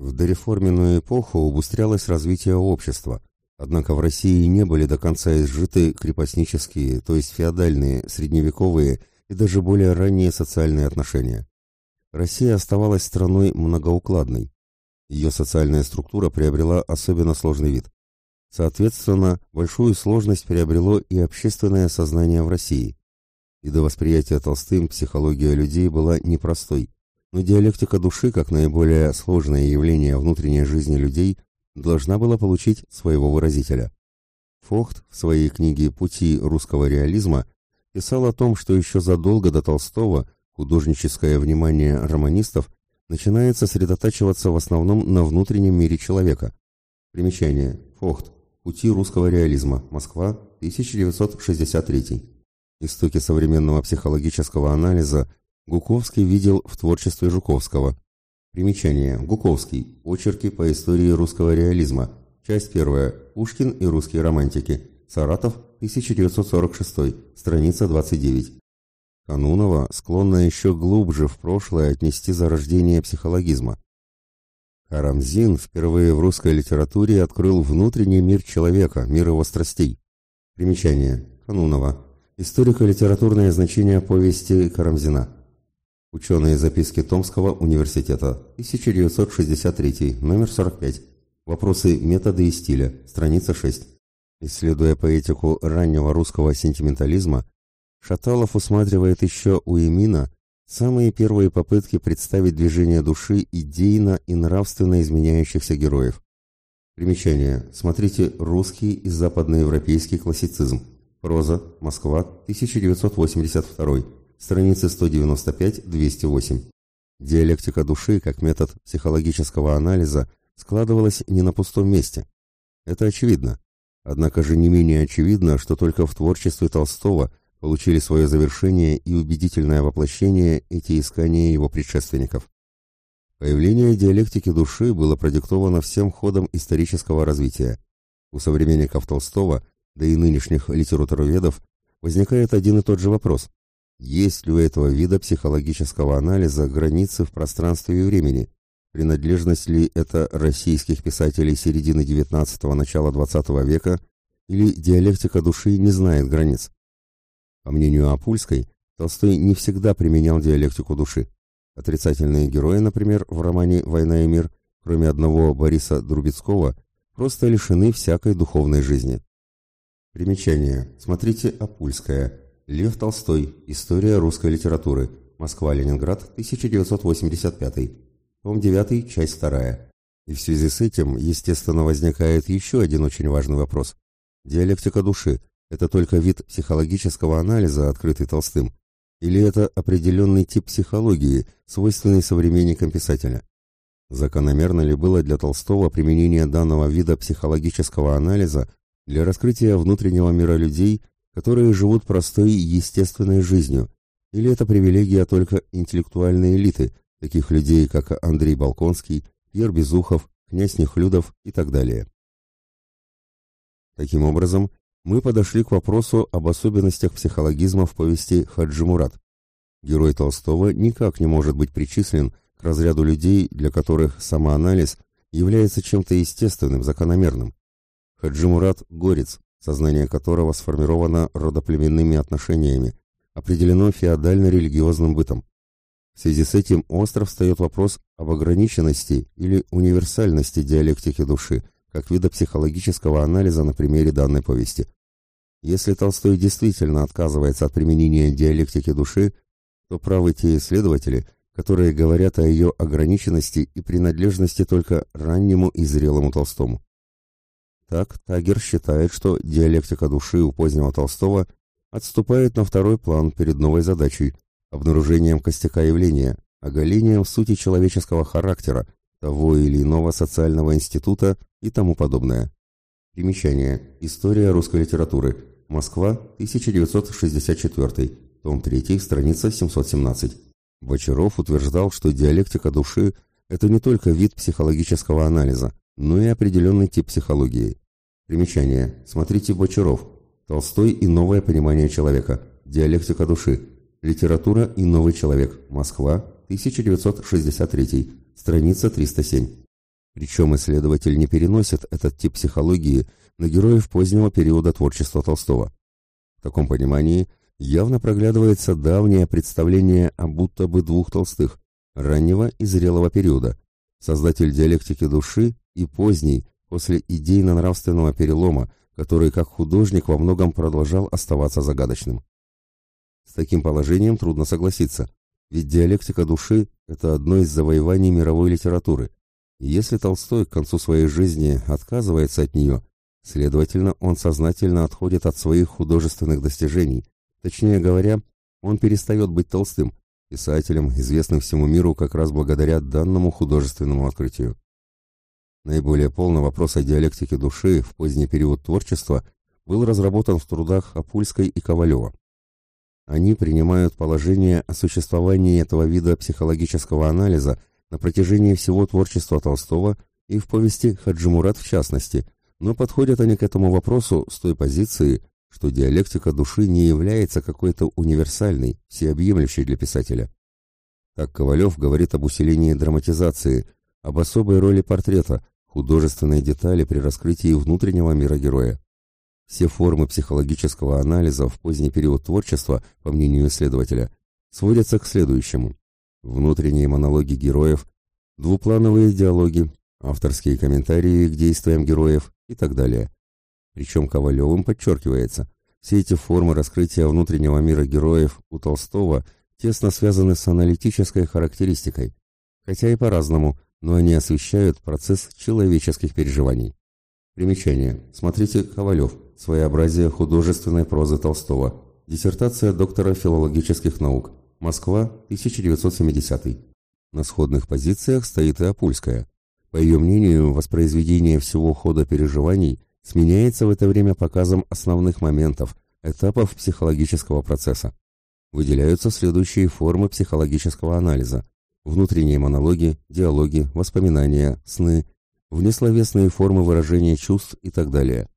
В дореформенную эпоху убыстрялось развитие общества, однако в России не были до конца изжиты крепостнические, то есть феодальные, средневековые и даже более ранние социальные отношения. Россия оставалась страной многоукладной. Ее социальная структура приобрела особенно сложный вид. Соответственно, большую сложность приобрело и общественное сознание в России. И до восприятия Толстым психология людей была непростой, но диалектика души, как наиболее сложное явление внутренней жизни людей, должна была получить своего выразителя. Фохт в своей книге «Пути русского реализма» писал о том, что еще задолго до Толстого художническое внимание романистов начинает сосредотачиваться в основном на внутреннем мире человека. Примечание. Фохт. «Пути русского реализма. Москва. 1963». Истоки современного психологического анализа Гуковский видел в творчестве Жуковского. Примечание. Гуковский. Очерки по истории русского реализма. Часть первая. Пушкин и русские романтики. Саратов, 1946. Страница 29. Канунова склонна еще глубже в прошлое отнести зарождение психологизма. Карамзин впервые в русской литературе открыл внутренний мир человека, мир его страстей. Примечание. Канунова. Историко-литературное значение повести Карамзина. Ученые записки Томского университета, 1963, номер 45. Вопросы метода и стиля, страница 6. Исследуя поэтику раннего русского сентиментализма, Шаталов усматривает еще у Эмина самые первые попытки представить движение души идейно и нравственно изменяющихся героев. Примечание. Смотрите «Русский и западноевропейский классицизм». Проза. Москва. 1982 страницы 195-208. Диалектика души как метод психологического анализа складывалась не на пустом месте. Это очевидно. Однако же не менее очевидно, что только в творчестве Толстого получили свое завершение и убедительное воплощение эти искания его предшественников. Появление диалектики души было продиктовано всем ходом исторического развития. У современников Толстого, да и нынешних литературоведов, возникает один и тот же вопрос. Есть ли у этого вида психологического анализа границы в пространстве и времени? Принадлежность ли это российских писателей середины XIX – начала XX века или диалектика души не знает границ? По мнению Апульской, Толстой не всегда применял диалектику души. Отрицательные герои, например, в романе «Война и мир», кроме одного Бориса Друбецкого, просто лишены всякой духовной жизни. Примечание. Смотрите Апульская. Лев Толстой. История русской литературы. Москва-Ленинград, 1985. Том 9, часть 2. И в связи с этим, естественно, возникает еще один очень важный вопрос. Диалектика души – это только вид психологического анализа, открытый Толстым? Или это определенный тип психологии, свойственный современникам писателя? Закономерно ли было для Толстого применение данного вида психологического анализа для раскрытия внутреннего мира людей которые живут простой естественной жизнью, или это привилегия только интеллектуальной элиты, таких людей, как Андрей Балконский, Пьер Безухов, князь Нехлюдов и так далее. Таким образом, мы подошли к вопросу об особенностях психологизма в повести «Хаджи Мурат». Герой Толстого никак не может быть причислен к разряду людей, для которых самоанализ является чем-то естественным, закономерным. Хаджи Мурат – горец, сознание которого сформировано родоплеменными отношениями, определено феодально-религиозным бытом. В связи с этим остро встает вопрос об ограниченности или универсальности диалектики души, как вида психологического анализа на примере данной повести. Если Толстой действительно отказывается от применения диалектики души, то правы те исследователи, которые говорят о ее ограниченности и принадлежности только раннему и зрелому Толстому. Так, Тагер считает, что диалектика души у позднего Толстого отступает на второй план перед новой задачей – обнаружением костяка явления, оголением сути человеческого характера, того или иного социального института и тому подобное. Примечание. История русской литературы. Москва, 1964. Том 3, страница 717. Бочаров утверждал, что диалектика души – это не только вид психологического анализа, но и определенный тип психологии. Примечание. Смотрите Бочаров. Толстой и новое понимание человека. Диалектика души. Литература и новый человек. Москва. 1963. Страница 307. Причем исследователь не переносит этот тип психологии на героев позднего периода творчества Толстого. В таком понимании явно проглядывается давнее представление о будто бы двух Толстых, раннего и зрелого периода, создатель диалектики души и поздний, после идейно-нравственного перелома, который как художник во многом продолжал оставаться загадочным. С таким положением трудно согласиться, ведь диалектика души – это одно из завоеваний мировой литературы, и если Толстой к концу своей жизни отказывается от нее, следовательно, он сознательно отходит от своих художественных достижений, точнее говоря, он перестает быть толстым, писателем, известным всему миру как раз благодаря данному художественному открытию. Наиболее полный вопрос о диалектике души в поздний период творчества был разработан в трудах Апульской и Ковалева. Они принимают положение о существовании этого вида психологического анализа на протяжении всего творчества Толстого и в повести Хаджимурат в частности, но подходят они к этому вопросу с той позиции, что диалектика души не является какой-то универсальной, всеобъемлющей для писателя. Так Ковалев говорит об усилении драматизации, об особой роли портрета, художественной детали при раскрытии внутреннего мира героя. Все формы психологического анализа в поздний период творчества, по мнению исследователя, сводятся к следующему. Внутренние монологи героев, двуплановые диалоги, авторские комментарии к действиям героев и так далее. Причем Ковалевым подчеркивается, все эти формы раскрытия внутреннего мира героев у Толстого тесно связаны с аналитической характеристикой, хотя и по-разному, но они освещают процесс человеческих переживаний. Примечание. Смотрите Ковалев. Своеобразие художественной прозы Толстого. Диссертация доктора филологических наук. Москва, 1970. На сходных позициях стоит и Апульская. По ее мнению, воспроизведение всего хода переживаний сменяется в это время показом основных моментов, этапов психологического процесса. Выделяются следующие формы психологического анализа. Внутренние монологи, диалоги, воспоминания, сны, внесловесные формы выражения чувств и так далее.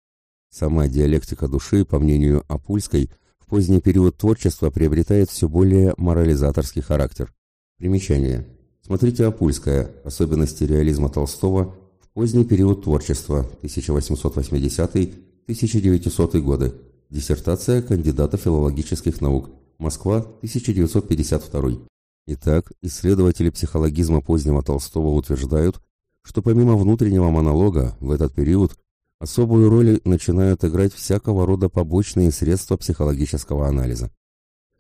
Сама диалектика души, по мнению Апульской, в поздний период творчества приобретает все более морализаторский характер. Примечание. Смотрите Апульская. Особенности реализма Толстого Поздний период творчества, 1880-1900 годы. Диссертация кандидата филологических наук. Москва, 1952. Итак, исследователи психологизма позднего Толстого утверждают, что помимо внутреннего монолога в этот период особую роль начинают играть всякого рода побочные средства психологического анализа.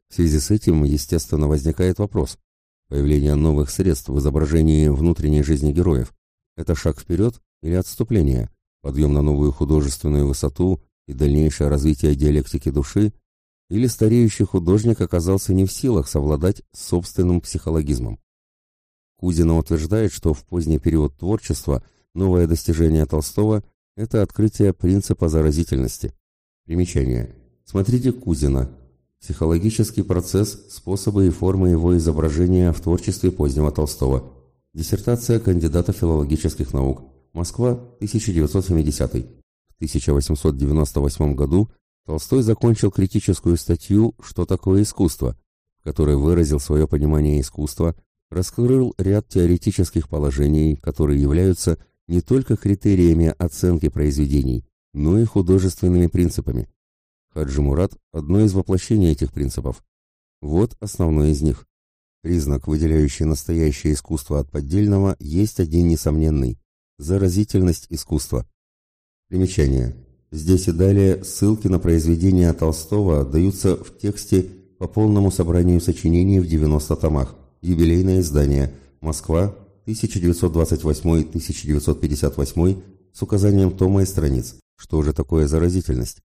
В связи с этим, естественно, возникает вопрос появления новых средств в изображении внутренней жизни героев, это шаг вперед или отступление, подъем на новую художественную высоту и дальнейшее развитие диалектики души, или стареющий художник оказался не в силах совладать с собственным психологизмом. Кузина утверждает, что в поздний период творчества новое достижение Толстого – это открытие принципа заразительности. Примечание. Смотрите Кузина. Психологический процесс, способы и формы его изображения в творчестве позднего Толстого. Диссертация кандидата филологических наук. Москва, 1970. В 1898 году Толстой закончил критическую статью «Что такое искусство», в которой выразил свое понимание искусства, раскрыл ряд теоретических положений, которые являются не только критериями оценки произведений, но и художественными принципами. Хаджи Мурат – одно из воплощений этих принципов. Вот основной из них. Признак, выделяющий настоящее искусство от поддельного, есть один несомненный – заразительность искусства. Примечание. Здесь и далее ссылки на произведения Толстого даются в тексте по полному собранию сочинений в 90 томах. Юбилейное издание. Москва, 1928-1958 с указанием тома и страниц. Что же такое заразительность?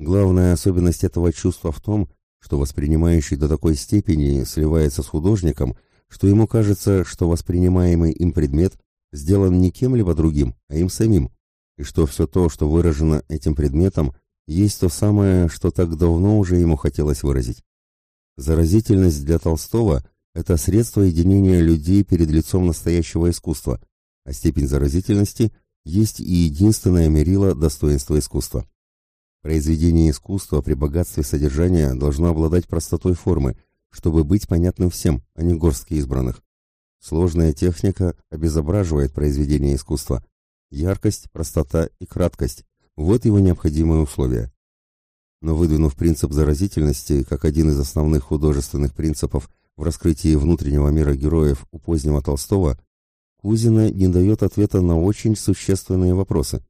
Главная особенность этого чувства в том, что воспринимающий до такой степени сливается с художником, что ему кажется, что воспринимаемый им предмет сделан не кем-либо другим, а им самим, и что все то, что выражено этим предметом, есть то самое, что так давно уже ему хотелось выразить. Заразительность для Толстого – это средство единения людей перед лицом настоящего искусства, а степень заразительности есть и единственное мерило достоинства искусства. Произведение искусства при богатстве содержания должно обладать простотой формы, чтобы быть понятным всем, а не горстке избранных. Сложная техника обезображивает произведение искусства. Яркость, простота и краткость – вот его необходимые условия. Но выдвинув принцип заразительности как один из основных художественных принципов в раскрытии внутреннего мира героев у позднего Толстого, Кузина не дает ответа на очень существенные вопросы.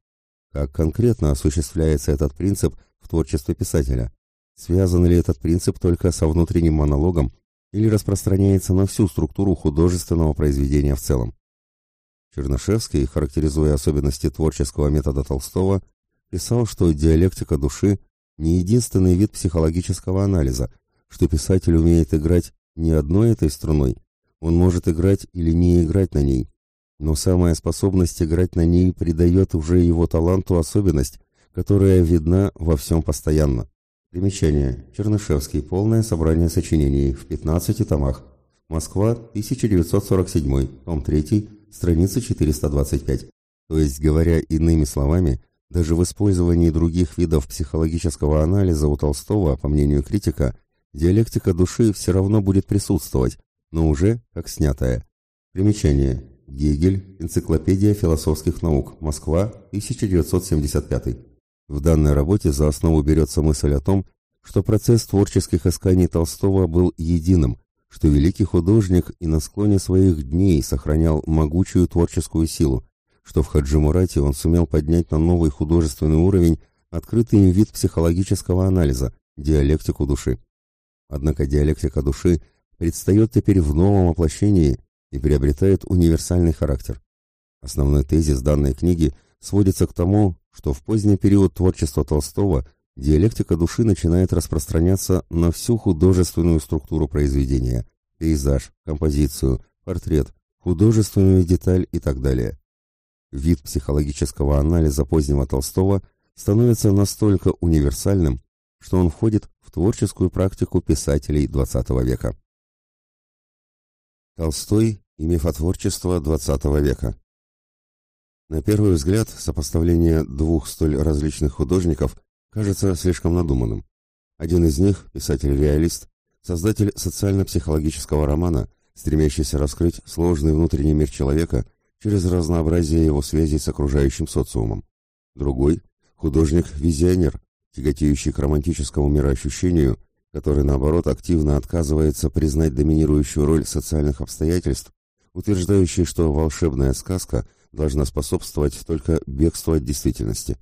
Как конкретно осуществляется этот принцип в творчестве писателя? Связан ли этот принцип только со внутренним монологом или распространяется на всю структуру художественного произведения в целом? Чернышевский, характеризуя особенности творческого метода Толстого, писал, что диалектика души не единственный вид психологического анализа, что писатель умеет играть не одной этой струной, он может играть или не играть на ней, но самая способность играть на ней придает уже его таланту особенность, которая видна во всем постоянно. Примечание. Чернышевский. Полное собрание сочинений в 15 томах. Москва, 1947. Том 3. Страница 425. То есть, говоря иными словами, даже в использовании других видов психологического анализа у Толстого, по мнению критика, диалектика души все равно будет присутствовать, но уже как снятая. Примечание. Гегель. Энциклопедия философских наук. Москва, 1975. В данной работе за основу берется мысль о том, что процесс творческих исканий Толстого был единым, что великий художник и на склоне своих дней сохранял могучую творческую силу, что в Хаджи Мурате он сумел поднять на новый художественный уровень открытый им вид психологического анализа, диалектику души. Однако диалектика души предстает теперь в новом воплощении и приобретает универсальный характер. Основной тезис данной книги сводится к тому, что в поздний период творчества Толстого диалектика души начинает распространяться на всю художественную структуру произведения – пейзаж, композицию, портрет, художественную деталь и так далее. Вид психологического анализа позднего Толстого становится настолько универсальным, что он входит в творческую практику писателей XX века. Толстой и мифотворчество XX века на первый взгляд, сопоставление двух столь различных художников кажется слишком надуманным. Один из них, писатель-реалист, создатель социально-психологического романа, стремящийся раскрыть сложный внутренний мир человека через разнообразие его связей с окружающим социумом. Другой – художник-визионер, тяготеющий к романтическому мироощущению, который, наоборот, активно отказывается признать доминирующую роль социальных обстоятельств, утверждающий, что волшебная сказка – должна способствовать только бегству от действительности.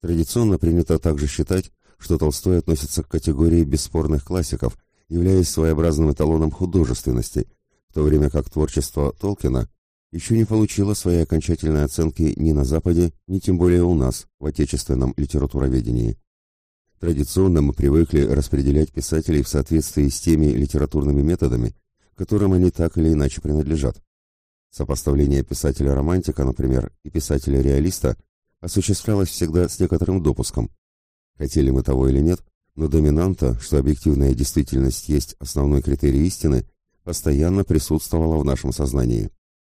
Традиционно принято также считать, что Толстой относится к категории бесспорных классиков, являясь своеобразным эталоном художественности, в то время как творчество Толкина еще не получило своей окончательной оценки ни на Западе, ни тем более у нас, в отечественном литературоведении. Традиционно мы привыкли распределять писателей в соответствии с теми литературными методами, которым они так или иначе принадлежат. Сопоставление писателя-романтика, например, и писателя-реалиста осуществлялось всегда с некоторым допуском. Хотели мы того или нет, но доминанта, что объективная действительность есть основной критерий истины, постоянно присутствовала в нашем сознании.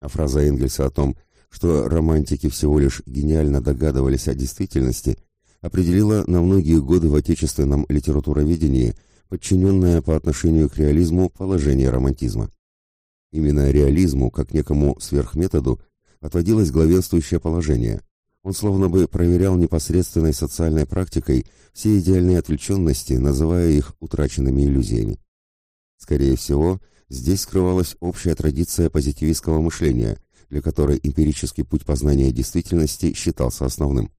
А фраза Энгельса о том, что романтики всего лишь гениально догадывались о действительности, определила на многие годы в отечественном литературоведении подчиненное по отношению к реализму положение романтизма. Именно реализму, как некому сверхметоду, отводилось главенствующее положение. Он словно бы проверял непосредственной социальной практикой все идеальные отвлеченности, называя их утраченными иллюзиями. Скорее всего, здесь скрывалась общая традиция позитивистского мышления, для которой эмпирический путь познания действительности считался основным.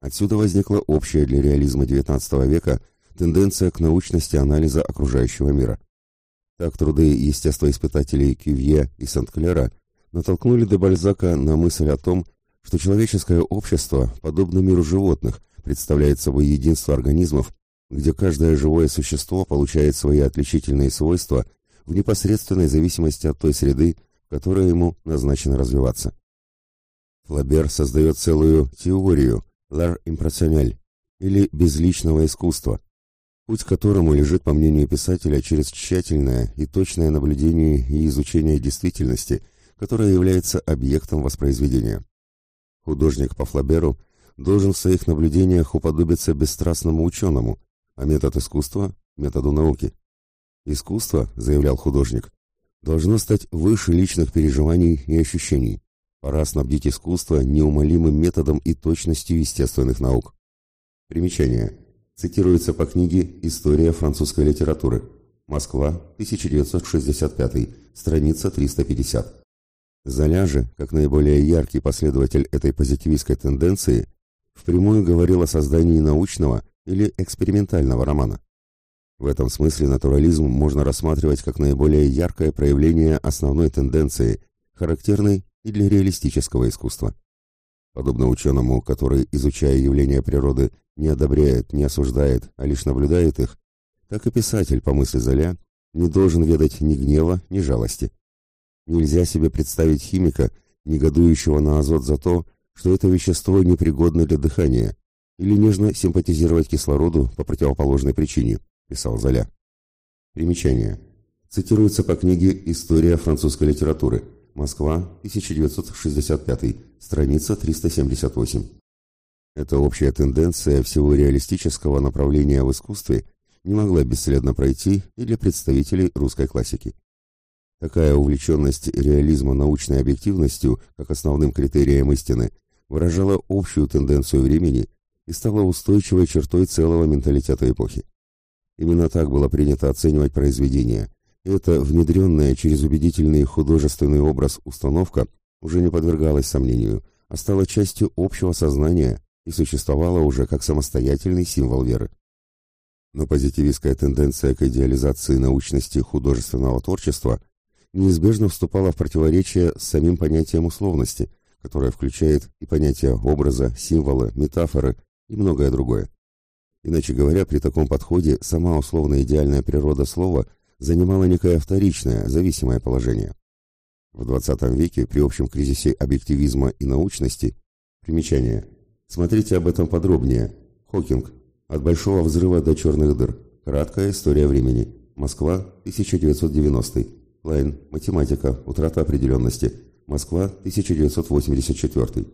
Отсюда возникла общая для реализма XIX века тенденция к научности анализа окружающего мира. Так труды естествоиспытателей Кювье и Сент-Клера натолкнули де Бальзака на мысль о том, что человеческое общество, подобно миру животных, представляет собой единство организмов, где каждое живое существо получает свои отличительные свойства в непосредственной зависимости от той среды, в которой ему назначено развиваться. Флабер создает целую теорию «l'art impressionnel» или «безличного искусства», путь к которому лежит, по мнению писателя, через тщательное и точное наблюдение и изучение действительности, которая является объектом воспроизведения. Художник по Флаберу должен в своих наблюдениях уподобиться бесстрастному ученому, а метод искусства – методу науки. «Искусство», – заявлял художник, должно стать выше личных переживаний и ощущений. Пора снабдить искусство неумолимым методом и точностью естественных наук. Примечание. Цитируется по книге «История французской литературы». Москва, 1965, страница 350. Золя же, как наиболее яркий последователь этой позитивистской тенденции, впрямую говорил о создании научного или экспериментального романа. В этом смысле натурализм можно рассматривать как наиболее яркое проявление основной тенденции, характерной и для реалистического искусства. Подобно ученому, который, изучая явления природы, не одобряет, не осуждает, а лишь наблюдает их, так и писатель, по мысли Золя, не должен ведать ни гнева, ни жалости. Нельзя себе представить химика, негодующего на азот за то, что это вещество непригодно для дыхания, или нежно симпатизировать кислороду по противоположной причине, писал Золя. Примечание. Цитируется по книге «История французской литературы», Москва, 1965, страница 378. Эта общая тенденция всего реалистического направления в искусстве не могла бесследно пройти и для представителей русской классики. Такая увлеченность реализма научной объективностью как основным критерием истины выражала общую тенденцию времени и стала устойчивой чертой целого менталитета эпохи. Именно так было принято оценивать произведения, эта внедренная через убедительный художественный образ установка уже не подвергалась сомнению, а стала частью общего сознания и существовала уже как самостоятельный символ веры. Но позитивистская тенденция к идеализации научности художественного творчества неизбежно вступала в противоречие с самим понятием условности, которое включает и понятия образа, символа, метафоры и многое другое. Иначе говоря, при таком подходе сама условно-идеальная природа слова занимала некое вторичное, зависимое положение. В XX веке при общем кризисе объективизма и научности примечание. Смотрите об этом подробнее. Хокинг. От большого взрыва до черных дыр. Краткая история времени. Москва, 1990. Лайн. Математика. Утрата определенности. Москва, 1984.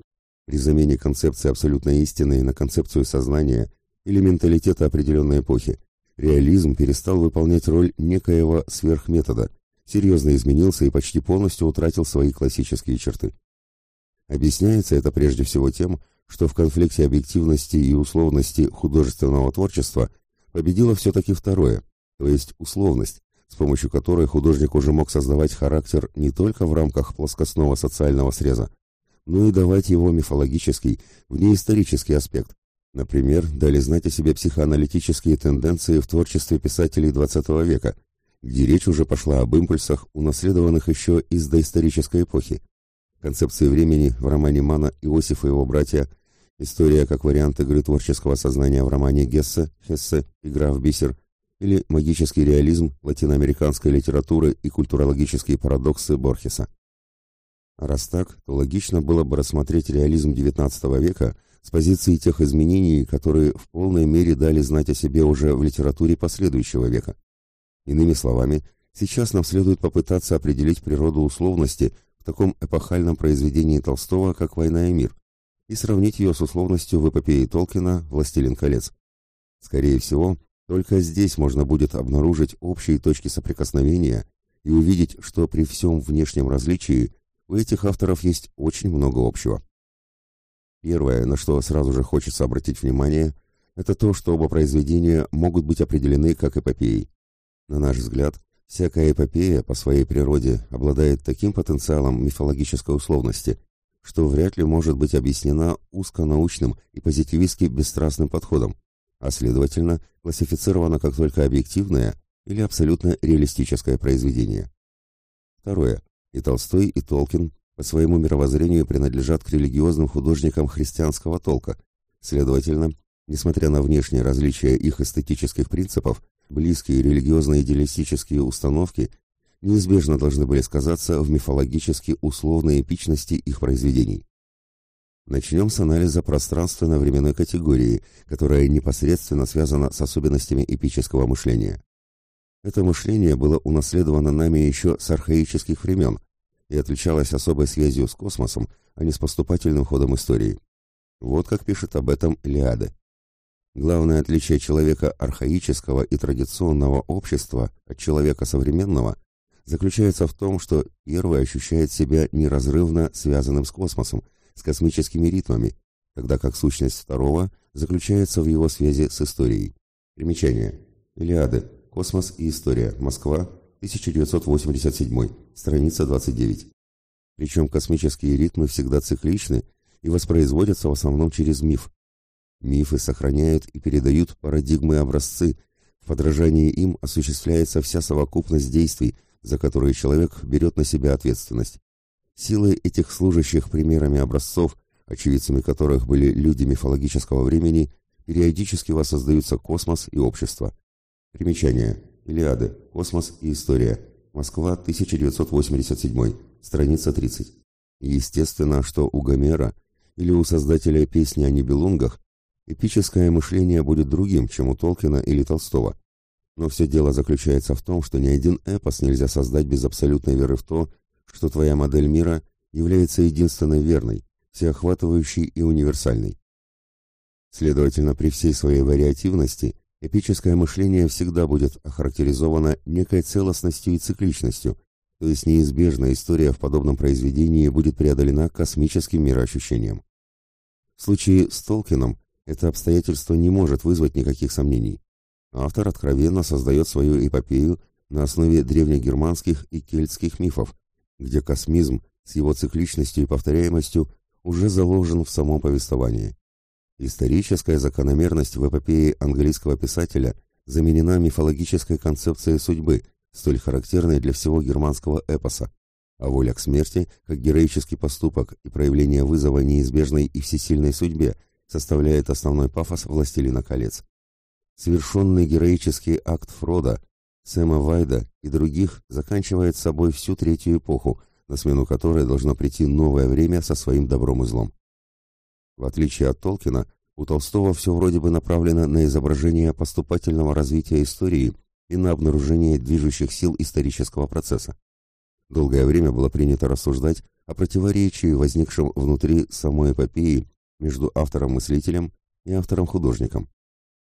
При замене концепции абсолютной истины на концепцию сознания или менталитета определенной эпохи, реализм перестал выполнять роль некоего сверхметода, серьезно изменился и почти полностью утратил свои классические черты. Объясняется это прежде всего тем, что в конфликте объективности и условности художественного творчества победило все-таки второе, то есть условность, с помощью которой художник уже мог создавать характер не только в рамках плоскостного социального среза, но и давать его мифологический, внеисторический аспект. Например, дали знать о себе психоаналитические тенденции в творчестве писателей XX века, где речь уже пошла об импульсах, унаследованных еще из доисторической эпохи. Концепции времени в романе Мана «Иосиф и его братья», история как вариант игры творческого сознания в романе Гессе, Хессе «Игра в бисер», или магический реализм латиноамериканской литературы и культурологические парадоксы Борхеса. Раз так, то логично было бы рассмотреть реализм XIX века с позиции тех изменений, которые в полной мере дали знать о себе уже в литературе последующего века. Иными словами, сейчас нам следует попытаться определить природу условности в таком эпохальном произведении Толстого, как «Война и мир», и сравнить ее с условностью в эпопее Толкина «Властелин колец». Скорее всего, только здесь можно будет обнаружить общие точки соприкосновения и увидеть, что при всем внешнем различии у этих авторов есть очень много общего. Первое, на что сразу же хочется обратить внимание, это то, что оба произведения могут быть определены как эпопеи. На наш взгляд, всякая эпопея по своей природе обладает таким потенциалом мифологической условности, что вряд ли может быть объяснена узконаучным и позитивистски бесстрастным подходом, а следовательно, классифицирована как только объективное или абсолютно реалистическое произведение. Второе. И Толстой, и Толкин по своему мировоззрению принадлежат к религиозным художникам христианского толка. Следовательно, несмотря на внешние различия их эстетических принципов, близкие религиозно-идеалистические установки неизбежно должны были сказаться в мифологически условной эпичности их произведений. Начнем с анализа пространственно-временной категории, которая непосредственно связана с особенностями эпического мышления. Это мышление было унаследовано нами еще с архаических времен, и отличалась особой связью с космосом, а не с поступательным ходом истории. Вот как пишет об этом Лиада. Главное отличие человека архаического и традиционного общества от человека современного заключается в том, что первый ощущает себя неразрывно связанным с космосом, с космическими ритмами, тогда как сущность второго заключается в его связи с историей. Примечание. Илиады. Космос и история. Москва. 1987. Страница 29. Причем космические ритмы всегда цикличны и воспроизводятся в основном через миф. Мифы сохраняют и передают парадигмы и образцы, в подражании им осуществляется вся совокупность действий, за которые человек берет на себя ответственность. Силой этих служащих примерами образцов, очевидцами которых были люди мифологического времени, периодически воссоздаются космос и общество. Примечание. Илиады. Космос и история. Москва, 1987. Страница 30. Естественно, что у Гомера или у создателя песни о Нибелунгах эпическое мышление будет другим, чем у Толкина или Толстого. Но все дело заключается в том, что ни один эпос нельзя создать без абсолютной веры в то, что твоя модель мира является единственной верной, всеохватывающей и универсальной. Следовательно, при всей своей вариативности эпическое мышление всегда будет охарактеризовано некой целостностью и цикличностью, то есть неизбежно история в подобном произведении будет преодолена космическим мироощущением. В случае с Толкином это обстоятельство не может вызвать никаких сомнений. Автор откровенно создает свою эпопею на основе древнегерманских и кельтских мифов, где космизм с его цикличностью и повторяемостью уже заложен в самом повествовании. Историческая закономерность в эпопее английского писателя заменена мифологической концепцией судьбы, столь характерной для всего германского эпоса, а воля к смерти, как героический поступок и проявление вызова неизбежной и всесильной судьбе, составляет основной пафос «Властелина колец». Совершенный героический акт Фрода, Сэма Вайда и других заканчивает собой всю третью эпоху, на смену которой должно прийти новое время со своим добром и злом. В отличие от Толкина, у Толстого все вроде бы направлено на изображение поступательного развития истории и на обнаружение движущих сил исторического процесса. Долгое время было принято рассуждать о противоречии, возникшем внутри самой эпопеи между автором-мыслителем и автором-художником.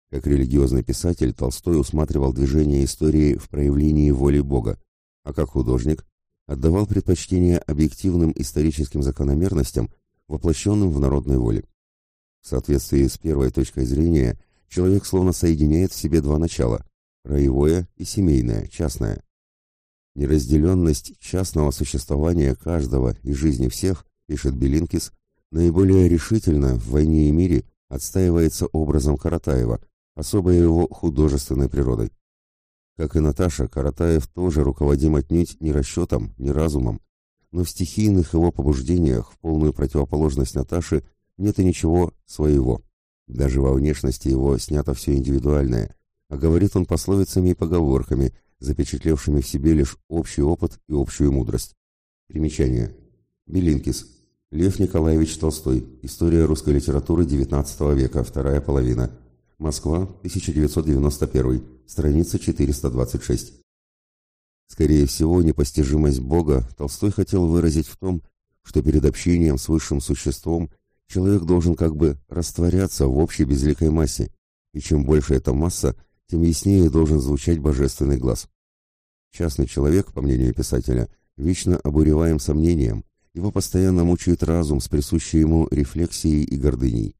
Как религиозный писатель Толстой усматривал движение истории в проявлении воли Бога, а как художник отдавал предпочтение объективным историческим закономерностям воплощенным в народной воле. В соответствии с первой точкой зрения, человек словно соединяет в себе два начала – роевое и семейное, частное. Неразделенность частного существования каждого и жизни всех, пишет Белинкис, наиболее решительно в «Войне и мире» отстаивается образом Каратаева, особой его художественной природой. Как и Наташа, Каратаев тоже руководим отнюдь не расчетом, не разумом, но в стихийных его побуждениях, в полную противоположность Наташе, нет и ничего своего. Даже во внешности его снято все индивидуальное, а говорит он пословицами и поговорками, запечатлевшими в себе лишь общий опыт и общую мудрость. Примечание. Белинкис. Лев Николаевич Толстой. История русской литературы XIX века. Вторая половина. Москва, 1991. Страница 426. Скорее всего, непостижимость Бога Толстой хотел выразить в том, что перед общением с высшим существом человек должен как бы растворяться в общей безликой массе, и чем больше эта масса, тем яснее должен звучать божественный глаз. Частный человек, по мнению писателя, вечно обуреваем сомнением, его постоянно мучает разум с присущей ему рефлексией и гордыней.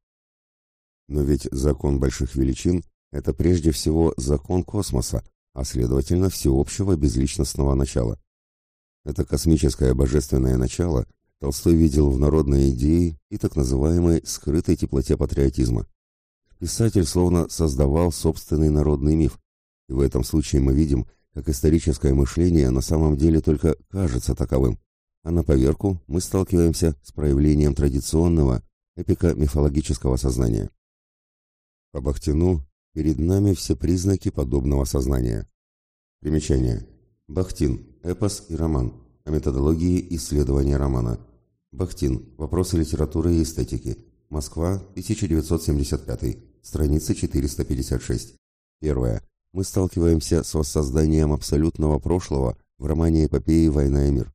Но ведь закон больших величин – это прежде всего закон космоса, а следовательно всеобщего безличностного начала. Это космическое божественное начало Толстой видел в народной идее и так называемой скрытой теплоте патриотизма. Писатель словно создавал собственный народный миф, и в этом случае мы видим, как историческое мышление на самом деле только кажется таковым, а на поверку мы сталкиваемся с проявлением традиционного эпико-мифологического сознания. По Бахтину Перед нами все признаки подобного сознания. Примечание. Бахтин. Эпос и роман. О методологии исследования романа. Бахтин. Вопросы литературы и эстетики. Москва, 1975. Страница 456. Первое. Мы сталкиваемся с воссозданием абсолютного прошлого в романе эпопеи «Война и мир».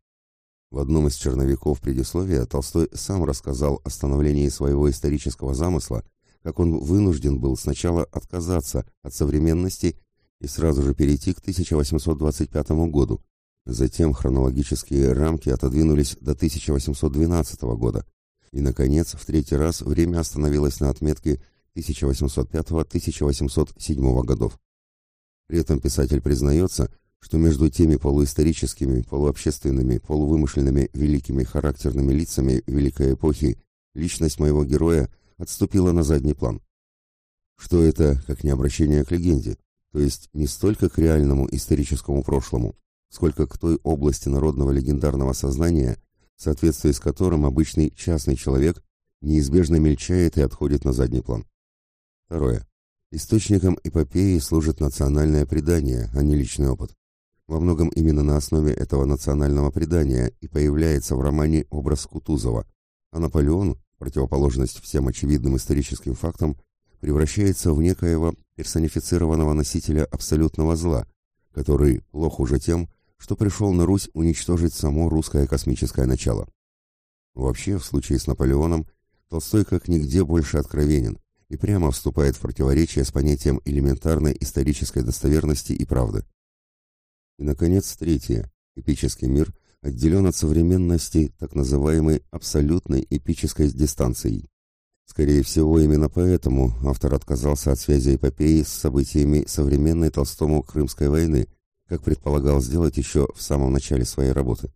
В одном из черновиков предисловия Толстой сам рассказал о становлении своего исторического замысла как он вынужден был сначала отказаться от современности и сразу же перейти к 1825 году, Затем хронологические рамки отодвинулись до 1812 года, и, наконец, в третий раз время остановилось на отметке 1805-1807 годов. При этом писатель признается, что между теми полуисторическими, полуобщественными, полувымышленными великими характерными лицами Великой эпохи личность моего героя отступила на задний план. Что это, как не обращение к легенде, то есть не столько к реальному историческому прошлому, сколько к той области народного легендарного сознания, в соответствии с которым обычный частный человек неизбежно мельчает и отходит на задний план. Второе. Источником эпопеи служит национальное предание, а не личный опыт. Во многом именно на основе этого национального предания и появляется в романе образ Кутузова, а Наполеон, противоположность всем очевидным историческим фактам, превращается в некоего персонифицированного носителя абсолютного зла, который плох уже тем, что пришел на Русь уничтожить само русское космическое начало. Вообще, в случае с Наполеоном, Толстой как нигде больше откровенен и прямо вступает в противоречие с понятием элементарной исторической достоверности и правды. И, наконец, третье. Эпический мир отделен от современности так называемой абсолютной эпической дистанцией. Скорее всего, именно поэтому автор отказался от связи эпопеи с событиями современной Толстому Крымской войны, как предполагал сделать еще в самом начале своей работы.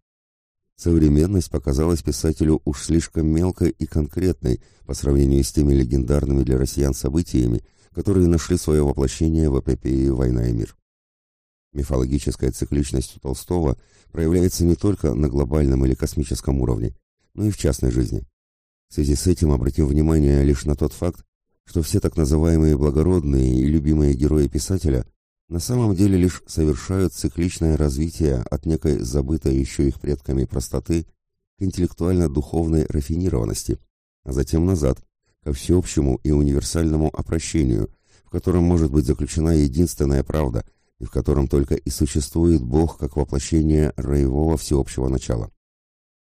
Современность показалась писателю уж слишком мелкой и конкретной по сравнению с теми легендарными для россиян событиями, которые нашли свое воплощение в эпопее «Война и мир». Мифологическая цикличность у Толстого проявляется не только на глобальном или космическом уровне, но и в частной жизни. В связи с этим обратим внимание лишь на тот факт, что все так называемые благородные и любимые герои писателя на самом деле лишь совершают цикличное развитие от некой забытой еще их предками простоты к интеллектуально-духовной рафинированности, а затем назад, ко всеобщему и универсальному опрощению, в котором может быть заключена единственная правда – и в котором только и существует Бог как воплощение роевого всеобщего начала.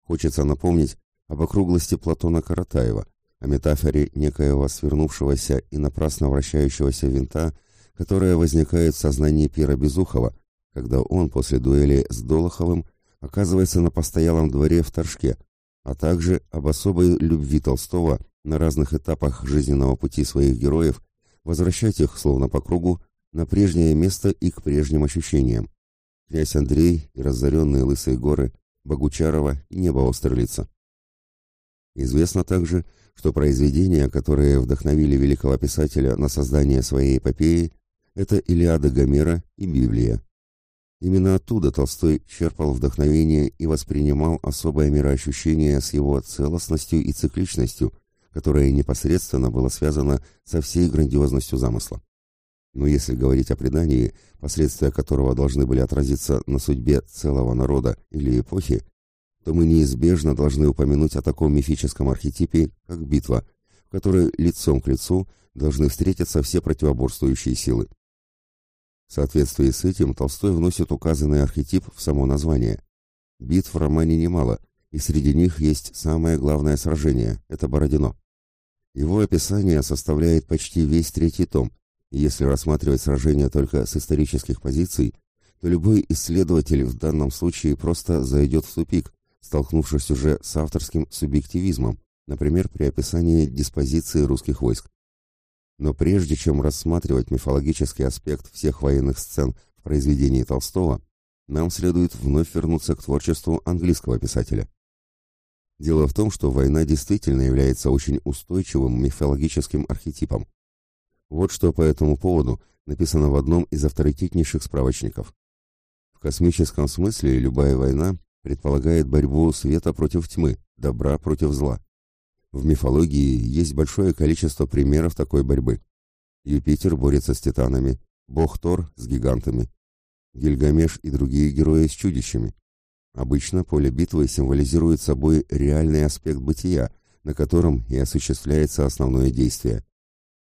Хочется напомнить об округлости Платона Каратаева, о метафоре некоего свернувшегося и напрасно вращающегося винта, которая возникает в сознании Пира Безухова, когда он после дуэли с Долоховым оказывается на постоялом дворе в Торжке, а также об особой любви Толстого на разных этапах жизненного пути своих героев возвращать их, словно по кругу, на прежнее место и к прежним ощущениям. Князь Андрей и разоренные Лысые горы, Богучарова и небо Остерлица. Известно также, что произведения, которые вдохновили великого писателя на создание своей эпопеи, это Илиада Гомера и Библия. Именно оттуда Толстой черпал вдохновение и воспринимал особое мироощущение с его целостностью и цикличностью, которое непосредственно было связано со всей грандиозностью замысла. Но если говорить о предании, последствия которого должны были отразиться на судьбе целого народа или эпохи, то мы неизбежно должны упомянуть о таком мифическом архетипе, как битва, в которой лицом к лицу должны встретиться все противоборствующие силы. В соответствии с этим Толстой вносит указанный архетип в само название. Битв в романе немало, и среди них есть самое главное сражение – это Бородино. Его описание составляет почти весь третий том, если рассматривать сражение только с исторических позиций, то любой исследователь в данном случае просто зайдет в тупик, столкнувшись уже с авторским субъективизмом, например, при описании диспозиции русских войск. Но прежде чем рассматривать мифологический аспект всех военных сцен в произведении Толстого, нам следует вновь вернуться к творчеству английского писателя. Дело в том, что война действительно является очень устойчивым мифологическим архетипом. Вот что по этому поводу написано в одном из авторитетнейших справочников. В космическом смысле любая война предполагает борьбу света против тьмы, добра против зла. В мифологии есть большое количество примеров такой борьбы. Юпитер борется с титанами, бог Тор с гигантами, Гильгамеш и другие герои с чудищами. Обычно поле битвы символизирует собой реальный аспект бытия, на котором и осуществляется основное действие.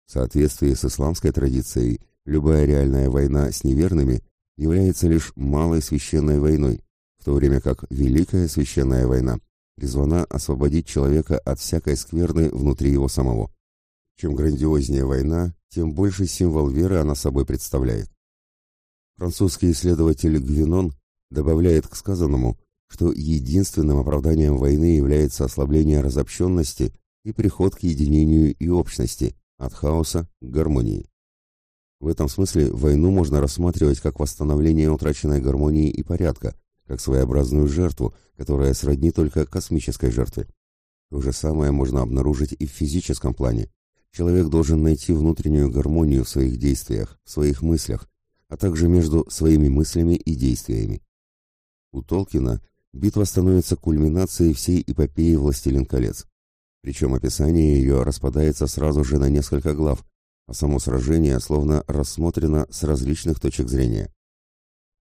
В соответствии с исламской традицией, любая реальная война с неверными является лишь малой священной войной, в то время как Великая священная война призвана освободить человека от всякой скверны внутри его самого. Чем грандиознее война, тем больше символ веры она собой представляет. Французский исследователь Гвинон добавляет к сказанному, что единственным оправданием войны является ослабление разобщенности и приход к единению и общности, от хаоса к гармонии. В этом смысле войну можно рассматривать как восстановление утраченной гармонии и порядка, как своеобразную жертву, которая сродни только космической жертве. То же самое можно обнаружить и в физическом плане. Человек должен найти внутреннюю гармонию в своих действиях, в своих мыслях, а также между своими мыслями и действиями. У Толкина битва становится кульминацией всей эпопеи «Властелин колец». Причем описание ее распадается сразу же на несколько глав, а само сражение словно рассмотрено с различных точек зрения.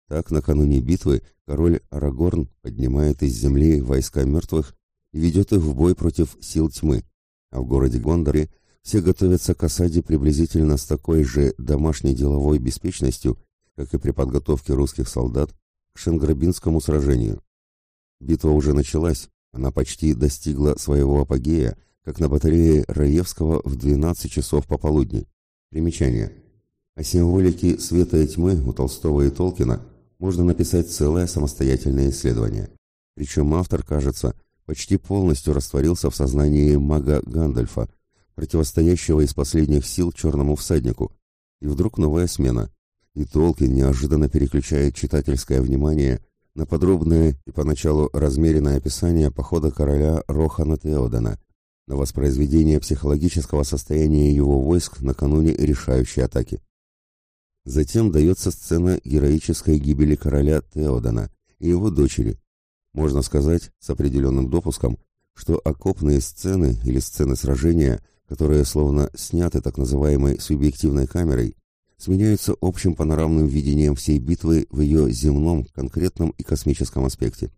Так, накануне битвы король Арагорн поднимает из земли войска мертвых и ведет их в бой против сил тьмы, а в городе Гондоре все готовятся к осаде приблизительно с такой же домашней деловой беспечностью, как и при подготовке русских солдат к Шенграбинскому сражению. Битва уже началась, она почти достигла своего апогея, как на батарее Раевского в 12 часов пополудни. Примечание. О символике света и тьмы у Толстого и Толкина можно написать целое самостоятельное исследование. Причем автор, кажется, почти полностью растворился в сознании мага Гандальфа, противостоящего из последних сил черному всаднику. И вдруг новая смена. И Толкин неожиданно переключает читательское внимание на подробное и поначалу размеренное описание похода короля Рохана Теодена, на воспроизведение психологического состояния его войск накануне решающей атаки. Затем дается сцена героической гибели короля Теодена и его дочери. Можно сказать с определенным допуском, что окопные сцены или сцены сражения – которые словно сняты так называемой субъективной камерой, сменяются общим панорамным видением всей битвы в ее земном, конкретном и космическом аспекте.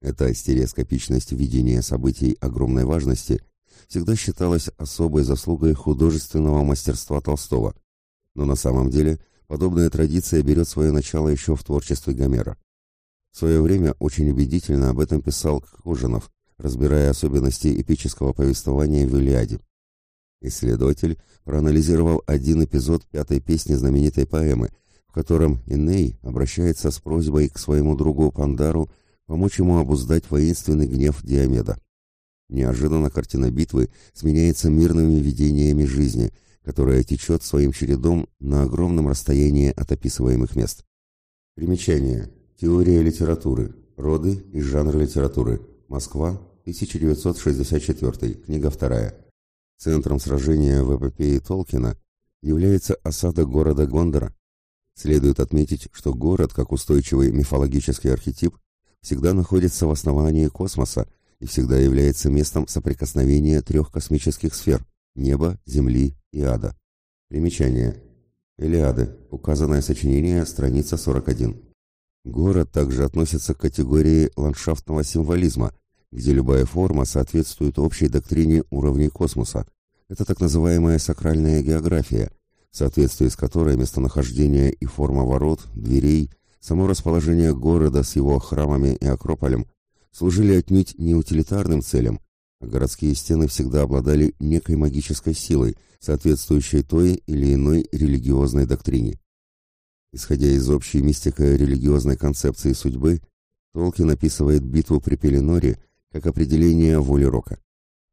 Эта стереоскопичность видения событий огромной важности всегда считалась особой заслугой художественного мастерства Толстого, но на самом деле подобная традиция берет свое начало еще в творчестве Гомера. В свое время очень убедительно об этом писал Кожинов, разбирая особенности эпического повествования в Илиаде. Исследователь проанализировал один эпизод пятой песни знаменитой поэмы, в котором Иней обращается с просьбой к своему другу Пандару помочь ему обуздать воинственный гнев Диомеда. Неожиданно картина битвы сменяется мирными видениями жизни, которая течет своим чередом на огромном расстоянии от описываемых мест. Примечание. Теория литературы. Роды и жанр литературы. Москва, 1964. Книга вторая. Центром сражения в эпопее Толкина является осада города Гондора. Следует отметить, что город, как устойчивый мифологический архетип, всегда находится в основании космоса и всегда является местом соприкосновения трех космических сфер – неба, земли и ада. Примечание. Элиады. Указанное сочинение, страница 41. Город также относится к категории ландшафтного символизма – где любая форма соответствует общей доктрине уровней космоса. Это так называемая сакральная география, в соответствии с которой местонахождение и форма ворот, дверей, само расположение города с его храмами и акрополем служили отнюдь не утилитарным целям, а городские стены всегда обладали некой магической силой, соответствующей той или иной религиозной доктрине. Исходя из общей мистико-религиозной концепции судьбы, Толкин описывает битву при Пеленоре как определение воли Рока.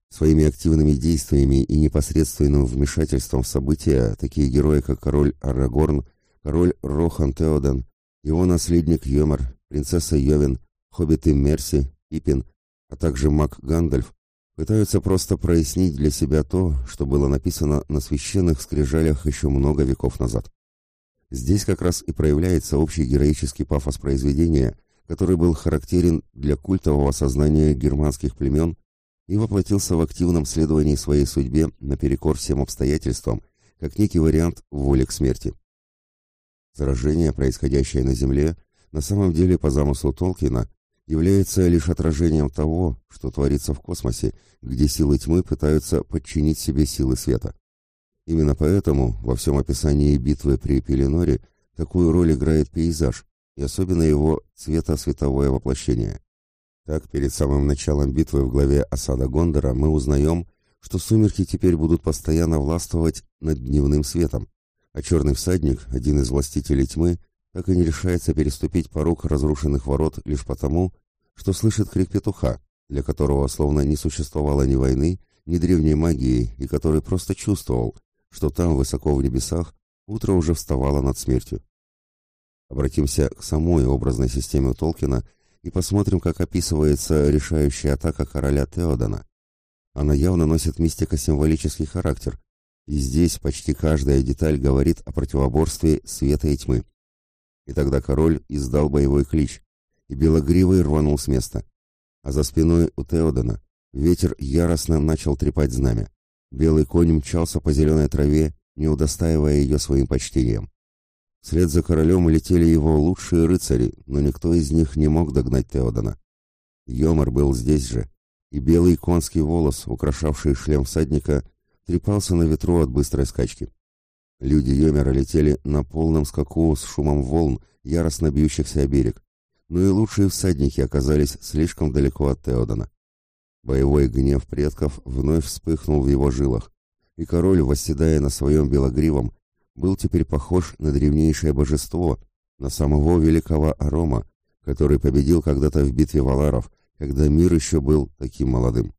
Своими активными действиями и непосредственным вмешательством в события такие герои, как король Арагорн, король Рохан Теоден, его наследник Йомар, принцесса Йовен, хоббиты Мерси, Пипин, а также маг Гандальф, пытаются просто прояснить для себя то, что было написано на священных скрижалях еще много веков назад. Здесь как раз и проявляется общий героический пафос произведения, который был характерен для культового сознания германских племен и воплотился в активном следовании своей судьбе наперекор всем обстоятельствам, как некий вариант воли к смерти. Сражение, происходящее на Земле, на самом деле по замыслу Толкина, является лишь отражением того, что творится в космосе, где силы тьмы пытаются подчинить себе силы света. Именно поэтому во всем описании битвы при Пеленоре такую роль играет пейзаж, и особенно его цветосветовое воплощение. Так, перед самым началом битвы в главе осада Гондора мы узнаем, что сумерки теперь будут постоянно властвовать над дневным светом, а черный всадник, один из властителей тьмы, так и не решается переступить порог разрушенных ворот лишь потому, что слышит крик петуха, для которого словно не существовало ни войны, ни древней магии, и который просто чувствовал, что там, высоко в небесах, утро уже вставало над смертью. Обратимся к самой образной системе Толкина и посмотрим, как описывается решающая атака короля Теодана. Она явно носит мистико-символический характер, и здесь почти каждая деталь говорит о противоборстве света и тьмы. И тогда король издал боевой клич, и белогривый рванул с места. А за спиной у Теодана ветер яростно начал трепать знамя. Белый конь мчался по зеленой траве, не удостаивая ее своим почтением. Вслед за королем летели его лучшие рыцари, но никто из них не мог догнать Теодана. Йомар был здесь же, и белый конский волос, украшавший шлем всадника, трепался на ветру от быстрой скачки. Люди Йомера летели на полном скаку с шумом волн, яростно бьющихся о берег, но и лучшие всадники оказались слишком далеко от Теодана. Боевой гнев предков вновь вспыхнул в его жилах, и король, восседая на своем белогривом, был теперь похож на древнейшее божество, на самого великого Арома, который победил когда-то в битве Валаров, когда мир еще был таким молодым.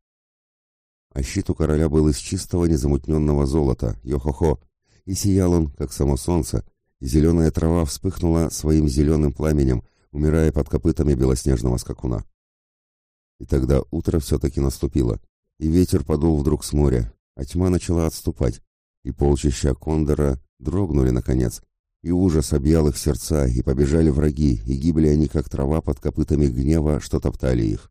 А щит у короля был из чистого незамутненного золота, йо-хо-хо, и сиял он, как само солнце, и зеленая трава вспыхнула своим зеленым пламенем, умирая под копытами белоснежного скакуна. И тогда утро все-таки наступило, и ветер подул вдруг с моря, а тьма начала отступать, и полчища кондора дрогнули наконец, и ужас объял их сердца, и побежали враги, и гибли они, как трава под копытами гнева, что топтали их.